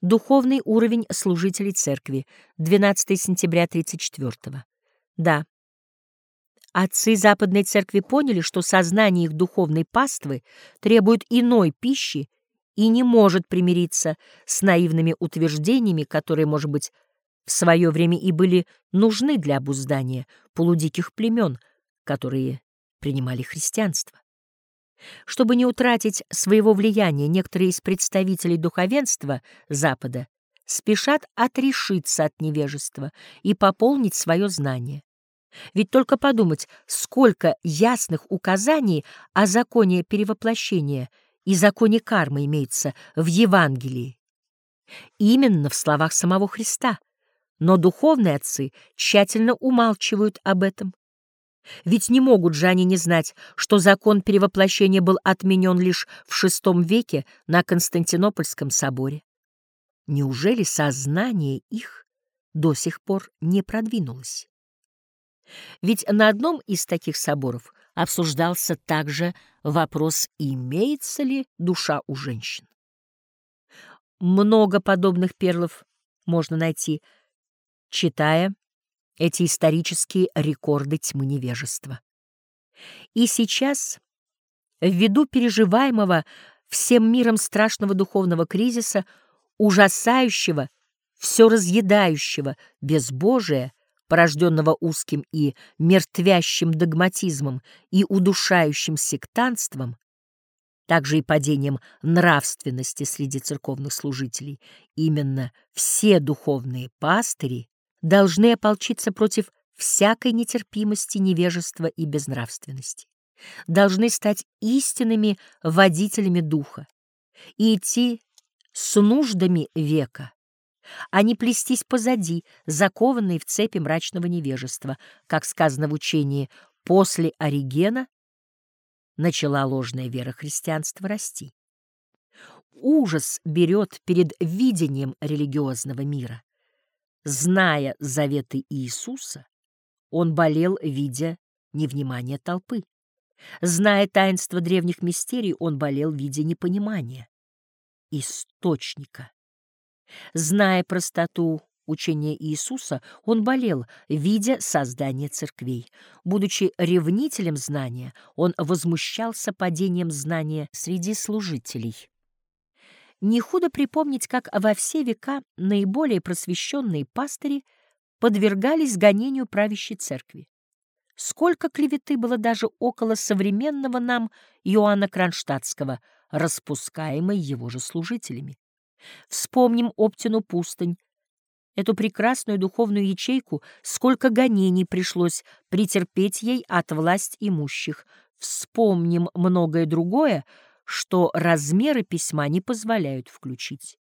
Духовный уровень служителей церкви. 12 сентября 34 -го. Да. Отцы Западной Церкви поняли, что сознание их духовной паствы требует иной пищи и не может примириться с наивными утверждениями, которые, может быть, в свое время и были нужны для обуздания полудиких племен, которые принимали христианство. Чтобы не утратить своего влияния, некоторые из представителей духовенства Запада спешат отрешиться от невежества и пополнить свое знание. Ведь только подумать, сколько ясных указаний о законе перевоплощения и законе кармы имеется в Евангелии. Именно в словах самого Христа. Но духовные отцы тщательно умалчивают об этом. Ведь не могут же они не знать, что закон перевоплощения был отменен лишь в VI веке на Константинопольском соборе. Неужели сознание их до сих пор не продвинулось? Ведь на одном из таких соборов обсуждался также вопрос, имеется ли душа у женщин. Много подобных перлов можно найти, читая эти исторические рекорды тьмы невежества. И сейчас, ввиду переживаемого всем миром страшного духовного кризиса, ужасающего, все разъедающего безбожия, порожденного узким и мертвящим догматизмом и удушающим сектантством, также и падением нравственности среди церковных служителей, именно все духовные пастыри должны ополчиться против всякой нетерпимости, невежества и безнравственности, должны стать истинными водителями духа и идти с нуждами века, а не плестись позади, закованные в цепи мрачного невежества, как сказано в учении «после Оригена» начала ложная вера христианства расти. Ужас берет перед видением религиозного мира. Зная заветы Иисуса, он болел, видя невнимание толпы. Зная таинство древних мистерий, он болел, видя непонимания источника. Зная простоту учения Иисуса, он болел, видя создание церквей. Будучи ревнителем знания, он возмущался падением знания среди служителей. Не худо припомнить, как во все века наиболее просвещенные пастыри подвергались гонению правящей церкви. Сколько клеветы было даже около современного нам Иоанна Кронштадтского, распускаемой его же служителями. Вспомним Оптину пустынь, эту прекрасную духовную ячейку, сколько гонений пришлось претерпеть ей от власть имущих. Вспомним многое другое, что размеры письма не позволяют включить.